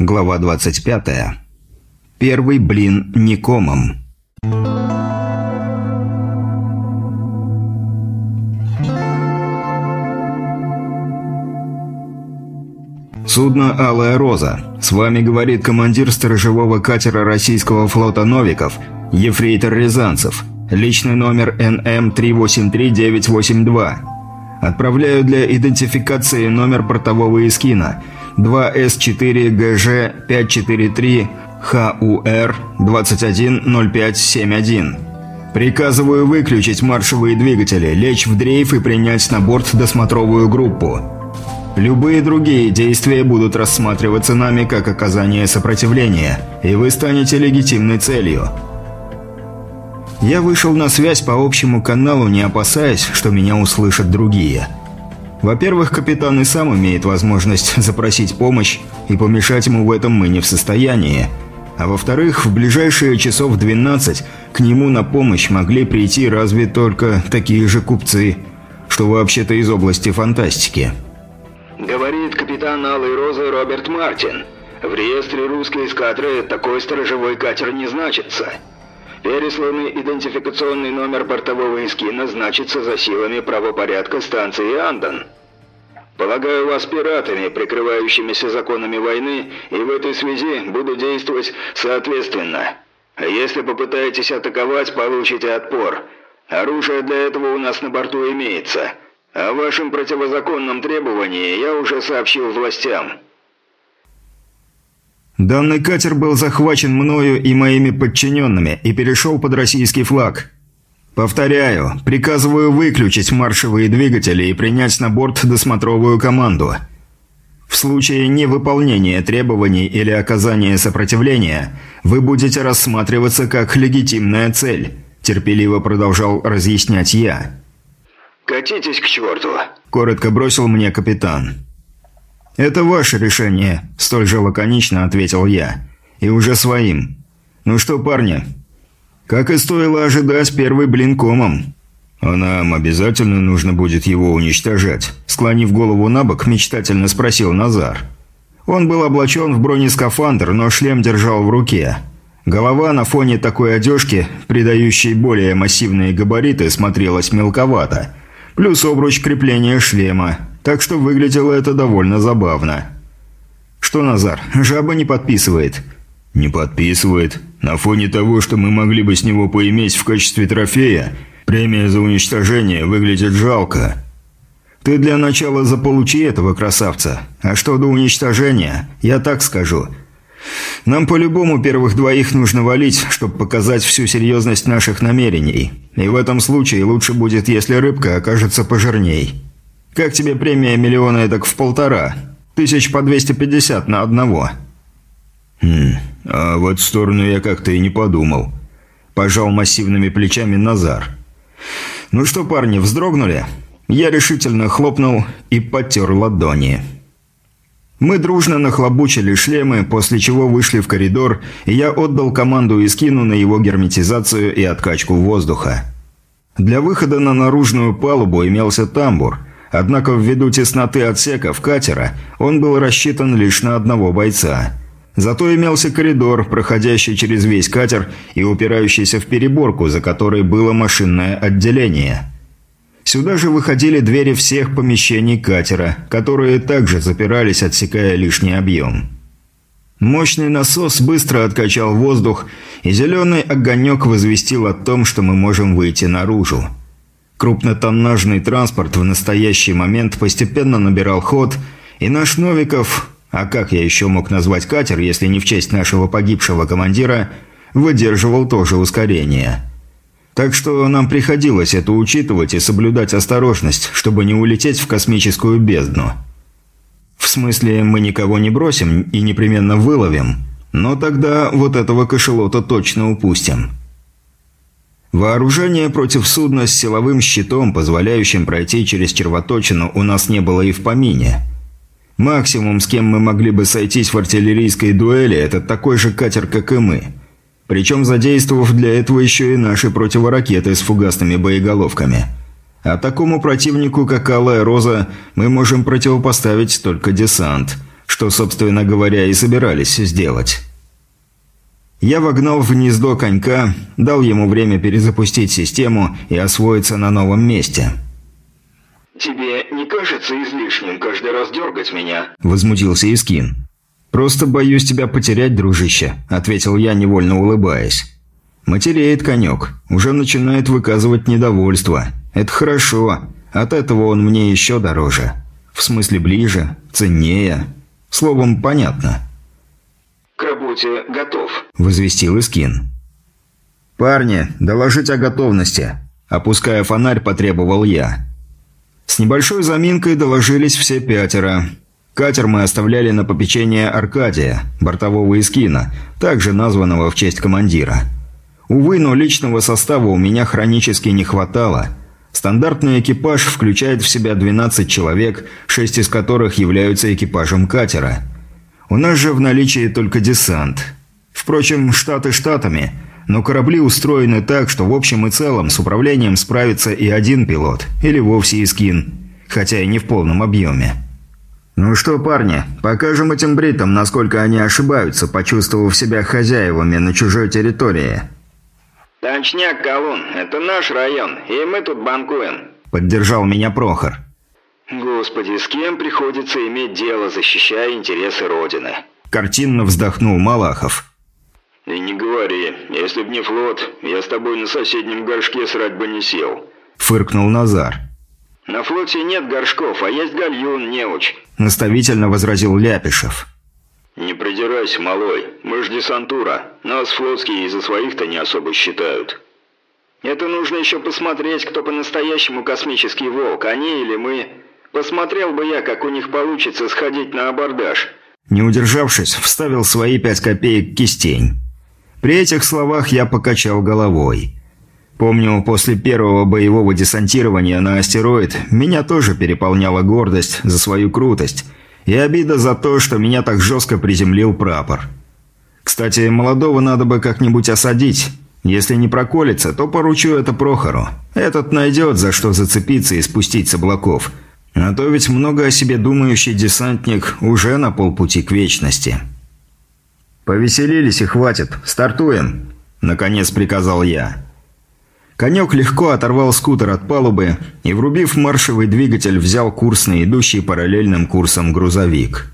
Глава 25. Первый блин Никомом. Судно «Алая Роза». С вами говорит командир сторожевого катера российского флота «Новиков» Ефрейтор Рязанцев. Личный номер НМ-383-982. Отправляю для идентификации номер портового эскина – 2С4ГЖ543-ХУР-210571. Приказываю выключить маршевые двигатели, лечь в дрейф и принять на борт досмотровую группу. Любые другие действия будут рассматриваться нами как оказание сопротивления, и вы станете легитимной целью. Я вышел на связь по общему каналу, не опасаясь, что меня услышат другие – во-первых, капитан и сам имеет возможность запросить помощь, и помешать ему в этом мы не в состоянии. А во-вторых, в ближайшие часов 12 к нему на помощь могли прийти разве только такие же купцы, что вообще-то из области фантастики. Говорит капитан Алой Розы Роберт Мартин. В реестре русской эскадры такой сторожевой катер не значится. Пересланный идентификационный номер бортового эскина значится за силами правопорядка станции Андон. Полагаю вас пиратами, прикрывающимися законами войны, и в этой связи буду действовать соответственно. Если попытаетесь атаковать, получите отпор. Оружие для этого у нас на борту имеется. О вашем противозаконном требовании я уже сообщил властям. Данный катер был захвачен мною и моими подчиненными и перешел под российский флаг. Повторяю, приказываю выключить маршевые двигатели и принять на борт досмотровую команду. В случае невыполнения требований или оказания сопротивления, вы будете рассматриваться как легитимная цель, терпеливо продолжал разъяснять я. «Катитесь к черту!» – коротко бросил мне капитан. «Это ваше решение», – столь же лаконично ответил я. «И уже своим. Ну что, парни?» «Как и стоило ожидать, первый блин комом». «А нам обязательно нужно будет его уничтожать?» Склонив голову на бок, мечтательно спросил Назар. Он был облачен в бронескафандр, но шлем держал в руке. Голова на фоне такой одежки, придающей более массивные габариты, смотрелась мелковато. Плюс обруч крепления шлема, так что выглядело это довольно забавно. «Что, Назар, жаба не подписывает?» «Не подписывает. На фоне того, что мы могли бы с него поиметь в качестве трофея, премия за уничтожение выглядит жалко». «Ты для начала заполучи этого красавца. А что до уничтожения, я так скажу. Нам по-любому первых двоих нужно валить, чтобы показать всю серьезность наших намерений. И в этом случае лучше будет, если рыбка окажется пожирней». Как тебе премия миллиона эдак в полтора? Тысяч по 250 на одного». «Хм, а в эту сторону я как-то и не подумал». Пожал массивными плечами Назар. «Ну что, парни, вздрогнули?» Я решительно хлопнул и потер ладони. Мы дружно нахлобучили шлемы, после чего вышли в коридор, и я отдал команду Искину на его герметизацию и откачку воздуха. Для выхода на наружную палубу имелся тамбур, Однако ввиду тесноты отсеков катера он был рассчитан лишь на одного бойца. Зато имелся коридор, проходящий через весь катер и упирающийся в переборку, за которой было машинное отделение. Сюда же выходили двери всех помещений катера, которые также запирались, отсекая лишний объем. Мощный насос быстро откачал воздух, и зеленый огонек возвестил о том, что мы можем выйти наружу. Крупнотоннажный транспорт в настоящий момент постепенно набирал ход, и наш Новиков, а как я еще мог назвать катер, если не в честь нашего погибшего командира, выдерживал тоже ускорение. Так что нам приходилось это учитывать и соблюдать осторожность, чтобы не улететь в космическую бездну. В смысле, мы никого не бросим и непременно выловим, но тогда вот этого кошелота точно упустим. Вооружения против судна с силовым щитом, позволяющим пройти через червоточину, у нас не было и в помине. Максимум, с кем мы могли бы сойтись в артиллерийской дуэли, это такой же катер, как и мы. Причем задействовав для этого еще и наши противоракеты с фугасными боеголовками. А такому противнику, как Алая Роза, мы можем противопоставить только десант, что, собственно говоря, и собирались сделать. Я вогнал в гнездо конька, дал ему время перезапустить систему и освоиться на новом месте. «Тебе не кажется излишним каждый раз дергать меня?» – возмутился Искин. «Просто боюсь тебя потерять, дружище», – ответил я, невольно улыбаясь. «Матереет конек, уже начинает выказывать недовольство. Это хорошо, от этого он мне еще дороже. В смысле ближе, ценнее. Словом, понятно». «К работе готов», – возвестил Искин. «Парни, доложить о готовности», – опуская фонарь, потребовал я. С небольшой заминкой доложились все пятеро. Катер мы оставляли на попечение Аркадия, бортового Искина, также названного в честь командира. Увы, но личного состава у меня хронически не хватало. Стандартный экипаж включает в себя 12 человек, 6 из которых являются экипажем катера – у нас же в наличии только десант. Впрочем, штаты штатами, но корабли устроены так, что в общем и целом с управлением справится и один пилот, или вовсе и скин, хотя и не в полном объеме. «Ну что, парни, покажем этим бритам, насколько они ошибаются, почувствовав себя хозяевами на чужой территории». «Точняк, Колун, это наш район, и мы тут банкуем», — поддержал меня Прохор. «Господи, с кем приходится иметь дело, защищая интересы Родины?» Картинно вздохнул Малахов. «И не говори. Если б не флот, я с тобой на соседнем горшке срать бы не сел». Фыркнул Назар. «На флоте нет горшков, а есть гальюн, неуч», – наставительно возразил Ляпишев. «Не придирайся, малой. Мы ж десантура. Нас флотские из-за своих-то не особо считают». «Это нужно еще посмотреть, кто по-настоящему космический волк, они или мы. Посмотрел бы я, как у них получится сходить на абордаж». Не удержавшись, вставил свои пять копеек кистень. При этих словах я покачал головой. Помню, после первого боевого десантирования на астероид меня тоже переполняла гордость за свою крутость и обида за то, что меня так жестко приземлил прапор. Кстати, молодого надо бы как-нибудь осадить. Если не проколется, то поручу это Прохору. Этот найдет, за что зацепиться и спустить с облаков – а то ведь много о себе думающий десантник уже на полпути к вечности. «Повеселились и хватит. Стартуем!» – наконец приказал я. Конек легко оторвал скутер от палубы и, врубив маршевый двигатель, взял курс на идущий параллельным курсом грузовик.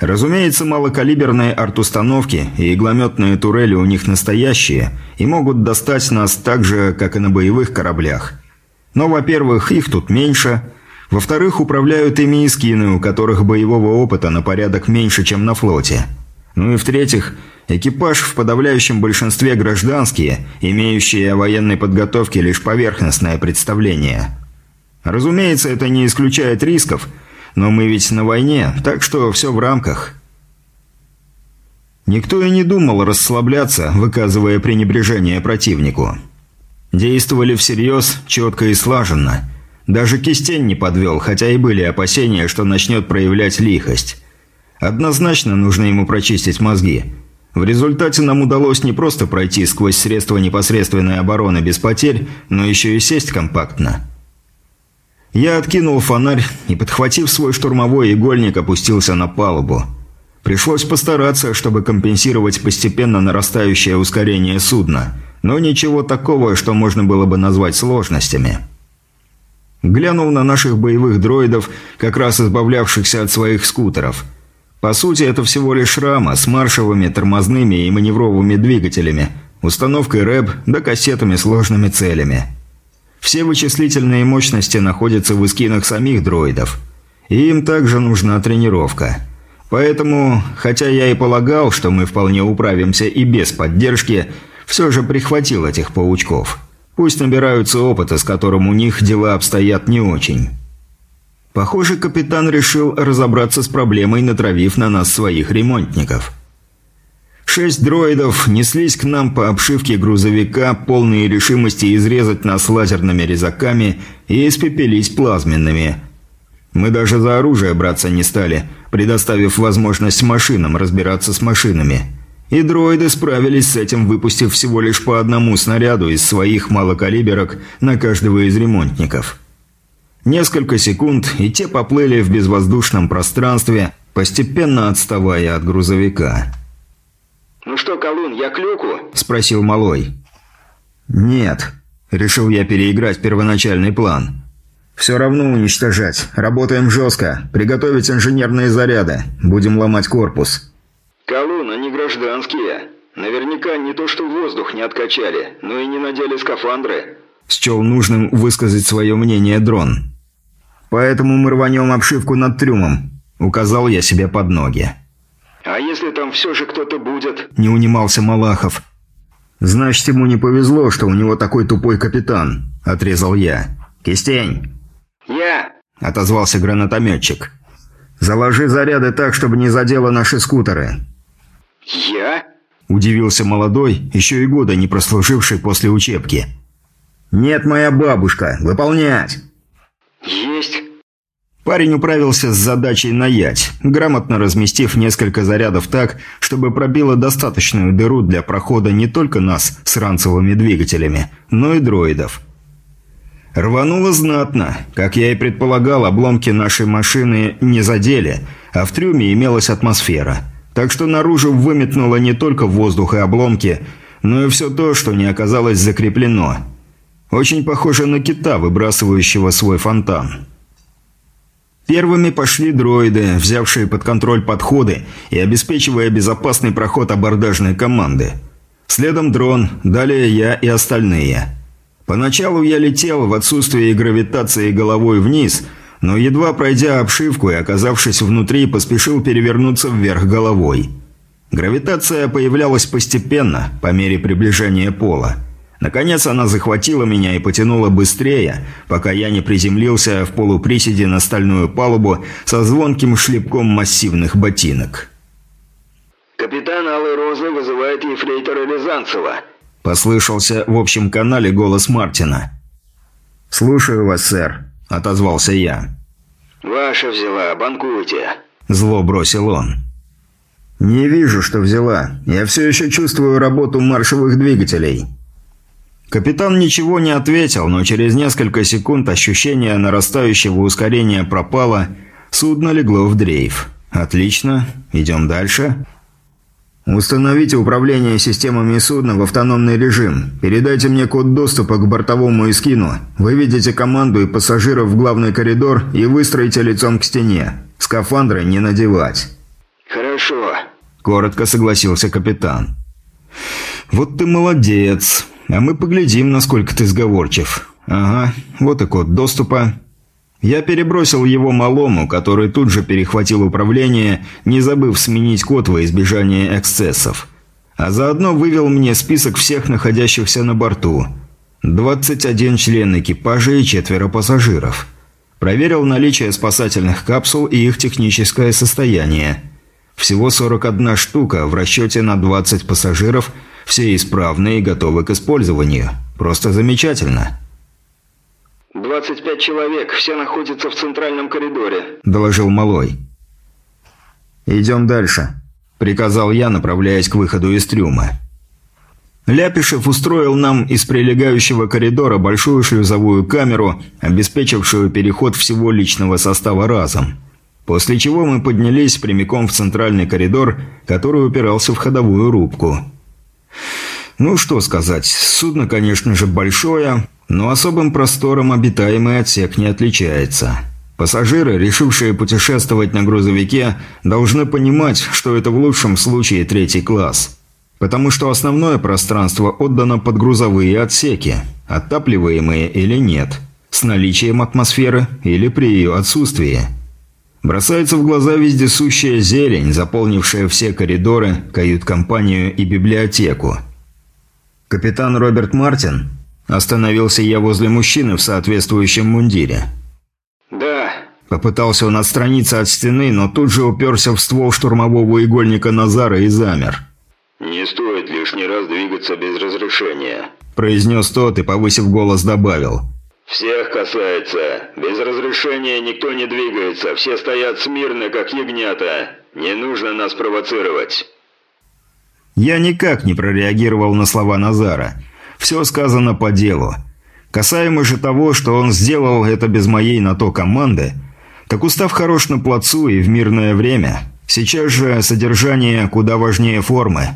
Разумеется, малокалиберные арт-установки и иглометные турели у них настоящие и могут достать нас так же, как и на боевых кораблях. Но, во-первых, их тут меньше – во-вторых, управляют ими и скины, у которых боевого опыта на порядок меньше, чем на флоте. Ну и в-третьих, экипаж в подавляющем большинстве гражданские, имеющие о военной подготовке лишь поверхностное представление. Разумеется, это не исключает рисков, но мы ведь на войне, так что все в рамках. Никто и не думал расслабляться, выказывая пренебрежение противнику. Действовали всерьез, четко и слаженно – даже Кистень не подвел, хотя и были опасения, что начнет проявлять лихость. Однозначно нужно ему прочистить мозги. В результате нам удалось не просто пройти сквозь средства непосредственной обороны без потерь, но еще и сесть компактно. Я откинул фонарь и, подхватив свой штурмовой игольник, опустился на палубу. Пришлось постараться, чтобы компенсировать постепенно нарастающее ускорение судна, но ничего такого, что можно было бы назвать сложностями. Глянул на наших боевых дроидов, как раз избавлявшихся от своих скутеров. По сути, это всего лишь рама с маршевыми, тормозными и маневровыми двигателями, установкой РЭБ да кассетами сложными целями. Все вычислительные мощности находятся в эскинах самих дроидов. И им также нужна тренировка. Поэтому, хотя я и полагал, что мы вполне управимся и без поддержки, все же прихватил этих паучков. Пусть набираются опыта, с которым у них дела обстоят не очень. Похоже, капитан решил разобраться с проблемой, натравив на нас своих ремонтников. Шесть дроидов неслись к нам по обшивке грузовика, полные решимости изрезать нас лазерными резаками и испепелить плазменными. Мы даже за оружие браться не стали, предоставив возможность машинам разбираться с машинами – и дроиды справились с этим, выпустив всего лишь по одному снаряду из своих малокалиберок на каждого из ремонтников. Несколько секунд, и те поплыли в безвоздушном пространстве, постепенно отставая от грузовика. «Ну что, Колун, я к люку?» – спросил Малой. «Нет», – решил я переиграть первоначальный план. «Все равно уничтожать. Работаем жестко. Приготовить инженерные заряды. Будем ломать корпус». «Колун, они гражданские. Наверняка не то что воздух не откачали, но и не надели скафандры». Счел нужным высказать свое мнение дрон. «Поэтому мы рванем обшивку над трюмом», – указал я себе под ноги. «А если там все же кто-то будет?» – не унимался Малахов. «Значит, ему не повезло, что у него такой тупой капитан», – отрезал я. «Кистень!» «Я!» – отозвался гранатометчик. «Заложи заряды так, чтобы не задело наши скутеры». «Я?» – удивился молодой, еще и года не прослуживший после учебки. «Нет, моя бабушка! Выполнять!» «Есть!» Парень управился с задачей наять, грамотно разместив несколько зарядов так, чтобы пробило достаточную дыру для прохода не только нас с ранцевыми двигателями, но и дроидов. Рвануло знатно. Как я и предполагал, обломки нашей машины не задели, а в трюме имелась атмосфера. Так что наружу выметнуло не только воздух и обломки, но и все то, что не оказалось закреплено. Очень похоже на кита, выбрасывающего свой фонтан. Первыми пошли дроиды, взявшие под контроль подходы и обеспечивая безопасный проход абордажной команды. Следом дрон, далее я и остальные. Поначалу я летел в отсутствие гравитации головой вниз, но едва пройдя обшивку и оказавшись внутри, поспешил перевернуться вверх головой. Гравитация появлялась постепенно, по мере приближения пола. Наконец она захватила меня и потянула быстрее, пока я не приземлился в полуприседе на стальную палубу со звонким шлепком массивных ботинок. «Капитан Алой Розы вызывает ефрейтора Рязанцева», – послышался в общем канале голос Мартина. «Слушаю вас, сэр», – отозвался я. «Ваша взяла, банкуйте», – зло бросил он. «Не вижу, что взяла. Я все еще чувствую работу маршевых двигателей». Капитан ничего не ответил, но через несколько секунд ощущение нарастающего ускорения пропало, судно легло в дрейф. «Отлично. Идем дальше». «Установите управление системами судна в автономный режим. Передайте мне код доступа к бортовому эскину. Выведите команду и пассажиров в главный коридор и выстроите лицом к стене. Скафандры не надевать». «Хорошо», – коротко согласился капитан. «Вот ты молодец. А мы поглядим, насколько ты сговорчив. Ага, вот и код доступа. Я перебросил его малому, который тут же перехватил управление, не забыв сменить код во избежание эксцессов. А заодно вывел мне список всех находящихся на борту. 21 член экипажа и четверо пассажиров. Проверил наличие спасательных капсул и их техническое состояние. Всего 41 штука в расчете на 20 пассажиров – все исправны и готовы к использованию. Просто замечательно». «25 человек, все находятся в центральном коридоре», – доложил Малой. «Идем дальше», – приказал я, направляясь к выходу из трюма. Ляпишев устроил нам из прилегающего коридора большую шлюзовую камеру, обеспечившую переход всего личного состава разом. После чего мы поднялись прямиком в центральный коридор, который упирался в ходовую рубку. Ну, что сказать, судно, конечно же, большое, но особым простором обитаемый отсек не отличается. Пассажиры, решившие путешествовать на грузовике, должны понимать, что это в лучшем случае третий класс. Потому что основное пространство отдано под грузовые отсеки, отапливаемые или нет, с наличием атмосферы или при ее отсутствии. Бросается в глаза вездесущая зелень, заполнившая все коридоры, кают-компанию и библиотеку. «Капитан Роберт Мартин?» Остановился я возле мужчины в соответствующем мундире. «Да». Попытался он отстраниться от стены, но тут же уперся в ствол штурмового игольника Назара и замер. «Не стоит лишний раз двигаться без разрешения», – произнес тот и, повысив голос, добавил. «Всех касается. Без разрешения никто не двигается. Все стоят смирно, как ягнята. Не нужно нас провоцировать». Я никак не прореагировал на слова Назара. Все сказано по делу. Касаемо же того, что он сделал это без моей на то команды, Так устав хорош на плацу и в мирное время. Сейчас же содержание куда важнее формы.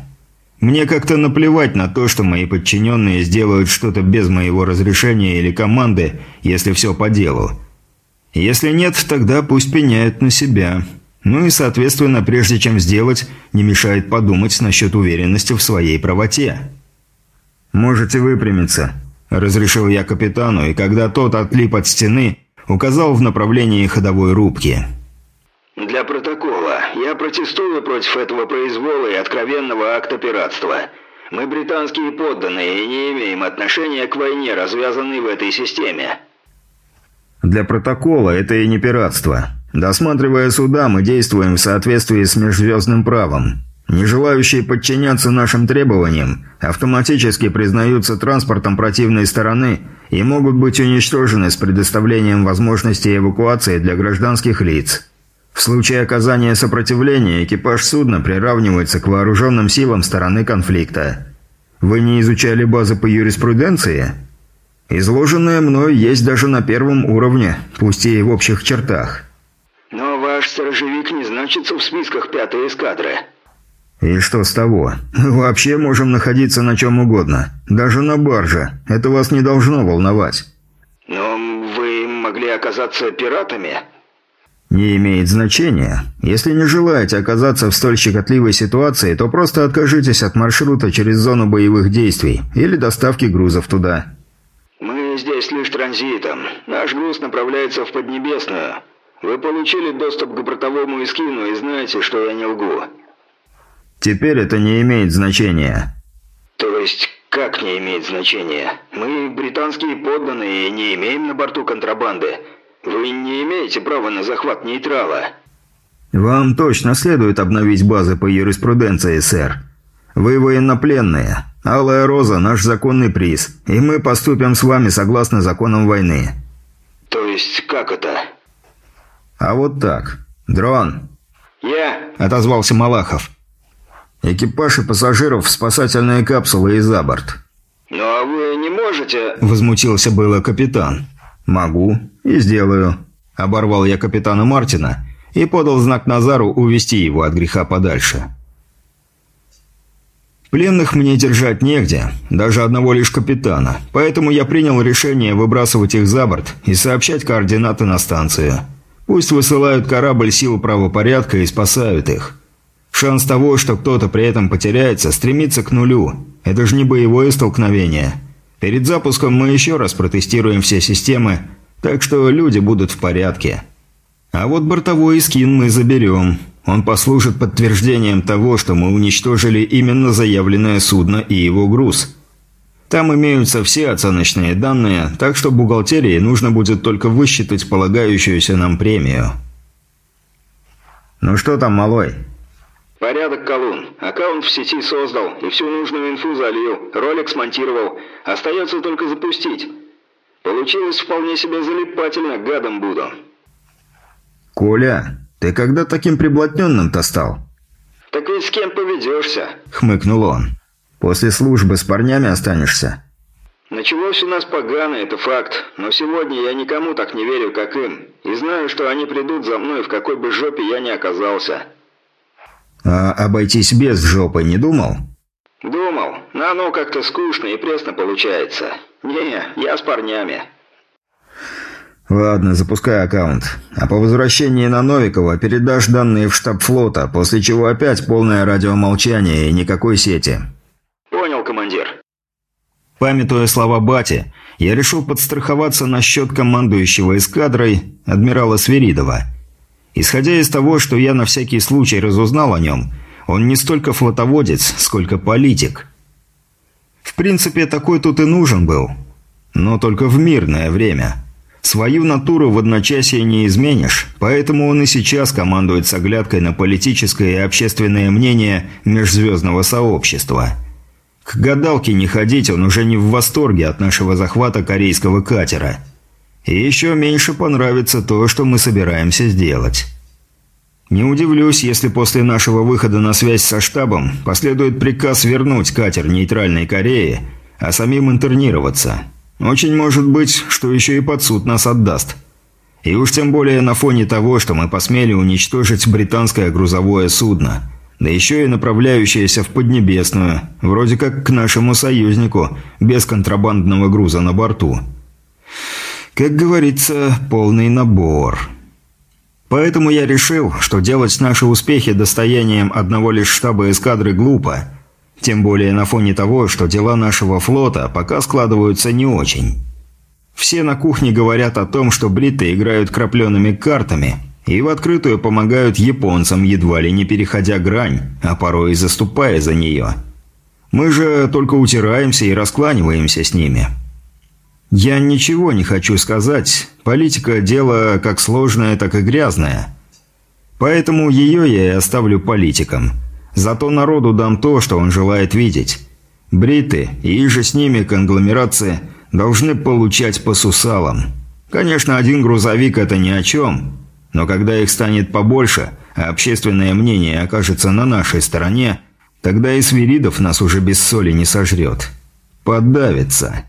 Мне как-то наплевать на то, что мои подчиненные сделают что-то без моего разрешения или команды, если все по делу. Если нет, тогда пусть пеняют на себя. Ну и, соответственно, прежде чем сделать, не мешает подумать насчет уверенности в своей правоте. «Можете выпрямиться», – разрешил я капитану, и когда тот отлип от стены, указал в направлении ходовой рубки. «Для протокола. Я протестую против этого произвола и откровенного акта пиратства. Мы британские подданные и не имеем отношения к войне, развязанной в этой системе». «Для протокола это и не пиратство. Досматривая суда, мы действуем в соответствии с межзвездным правом. Не желающие подчиняться нашим требованиям автоматически признаются транспортом противной стороны и могут быть уничтожены с предоставлением возможности эвакуации для гражданских лиц». В случае оказания сопротивления экипаж судна приравнивается к вооруженным силам стороны конфликта. Вы не изучали базы по юриспруденции? Изложенное мной есть даже на первом уровне, пусть и в общих чертах. Но ваш сторожевик не значится в списках пятой эскадры. И что с того? Мы вообще можем находиться на чем угодно. Даже на барже. Это вас не должно волновать. Но вы могли оказаться пиратами? Не имеет значения. Если не желаете оказаться в столь щекотливой ситуации, то просто откажитесь от маршрута через зону боевых действий или доставки грузов туда. Мы здесь лишь транзитом. Наш груз направляется в Поднебесную. Вы получили доступ к бортовому эскину и знаете, что я не лгу. Теперь это не имеет значения. То есть, как не имеет значения? Мы британские подданные и не имеем на борту контрабанды. Вы не имеете права на захват нейтрала. Вам точно следует обновить базы по юриспруденции, сэр. Вы военнопленные. Алая Роза – наш законный приз, и мы поступим с вами согласно законам войны. То есть, как это? А вот так. Дрон. Я. Отозвался Малахов. Экипаж и пассажиров в спасательные капсулы и за борт. Но вы не можете... Возмутился было капитан. «Могу. И сделаю». Оборвал я капитана Мартина и подал знак Назару увести его от греха подальше. Пленных мне держать негде, даже одного лишь капитана, поэтому я принял решение выбрасывать их за борт и сообщать координаты на станцию. Пусть высылают корабль сил правопорядка и спасают их. Шанс того, что кто-то при этом потеряется, стремится к нулю. Это же не боевое столкновение. Перед запуском мы еще раз протестируем все системы, так что люди будут в порядке. А вот бортовой скин мы заберем. Он послужит подтверждением того, что мы уничтожили именно заявленное судно и его груз. Там имеются все оценочные данные, так что бухгалтерии нужно будет только высчитать полагающуюся нам премию. «Ну что там, малой?» Порядок, Колун. Аккаунт в сети создал и всю нужную инфу залил, ролик смонтировал. Остается только запустить. Получилось вполне себе залипательно, гадом буду. «Коля, ты когда таким приблотненным-то стал?» «Так ведь с кем поведешься?» — хмыкнул он. «После службы с парнями останешься?» «Началось у нас погано, это факт. Но сегодня я никому так не верю, как им. И знаю, что они придут за мной, в какой бы жопе я ни оказался». «А обойтись без жопы не думал?» «Думал, но оно как-то скучно и пресно получается. Не, я с парнями». «Ладно, запускай аккаунт. А по возвращении на Новикова передашь данные в штаб флота, после чего опять полное радиомолчание и никакой сети». «Понял, командир». Памятуя слова Бати, я решил подстраховаться насчет командующего эскадрой адмирала Свиридова – Исходя из того, что я на всякий случай разузнал о нем, он не столько флотоводец, сколько политик. В принципе, такой тут и нужен был. Но только в мирное время. Свою натуру в одночасье не изменишь, поэтому он и сейчас командует с оглядкой на политическое и общественное мнение межзвездного сообщества. К гадалке не ходить, он уже не в восторге от нашего захвата корейского катера – и еще меньше понравится то, что мы собираемся сделать. Не удивлюсь, если после нашего выхода на связь со штабом последует приказ вернуть катер нейтральной Кореи, а самим интернироваться. Очень может быть, что еще и под суд нас отдаст. И уж тем более на фоне того, что мы посмели уничтожить британское грузовое судно, да еще и направляющееся в Поднебесную, вроде как к нашему союзнику, без контрабандного груза на борту. Как говорится, полный набор. Поэтому я решил, что делать наши успехи достоянием одного лишь штаба эскадры глупо, тем более на фоне того, что дела нашего флота пока складываются не очень. Все на кухне говорят о том, что бриты играют крапленными картами и в открытую помогают японцам, едва ли не переходя грань, а порой и заступая за нее. Мы же только утираемся и раскланиваемся с ними. Я ничего не хочу сказать. Политика – дело как сложное, так и грязное. Поэтому ее я и оставлю политикам. Зато народу дам то, что он желает видеть. Бриты и же с ними конгломерации – должны получать по сусалам. Конечно, один грузовик – это ни о чем, но когда их станет побольше, а общественное мнение окажется на нашей стороне, тогда и Свиридов нас уже без соли не сожрет. Подавится.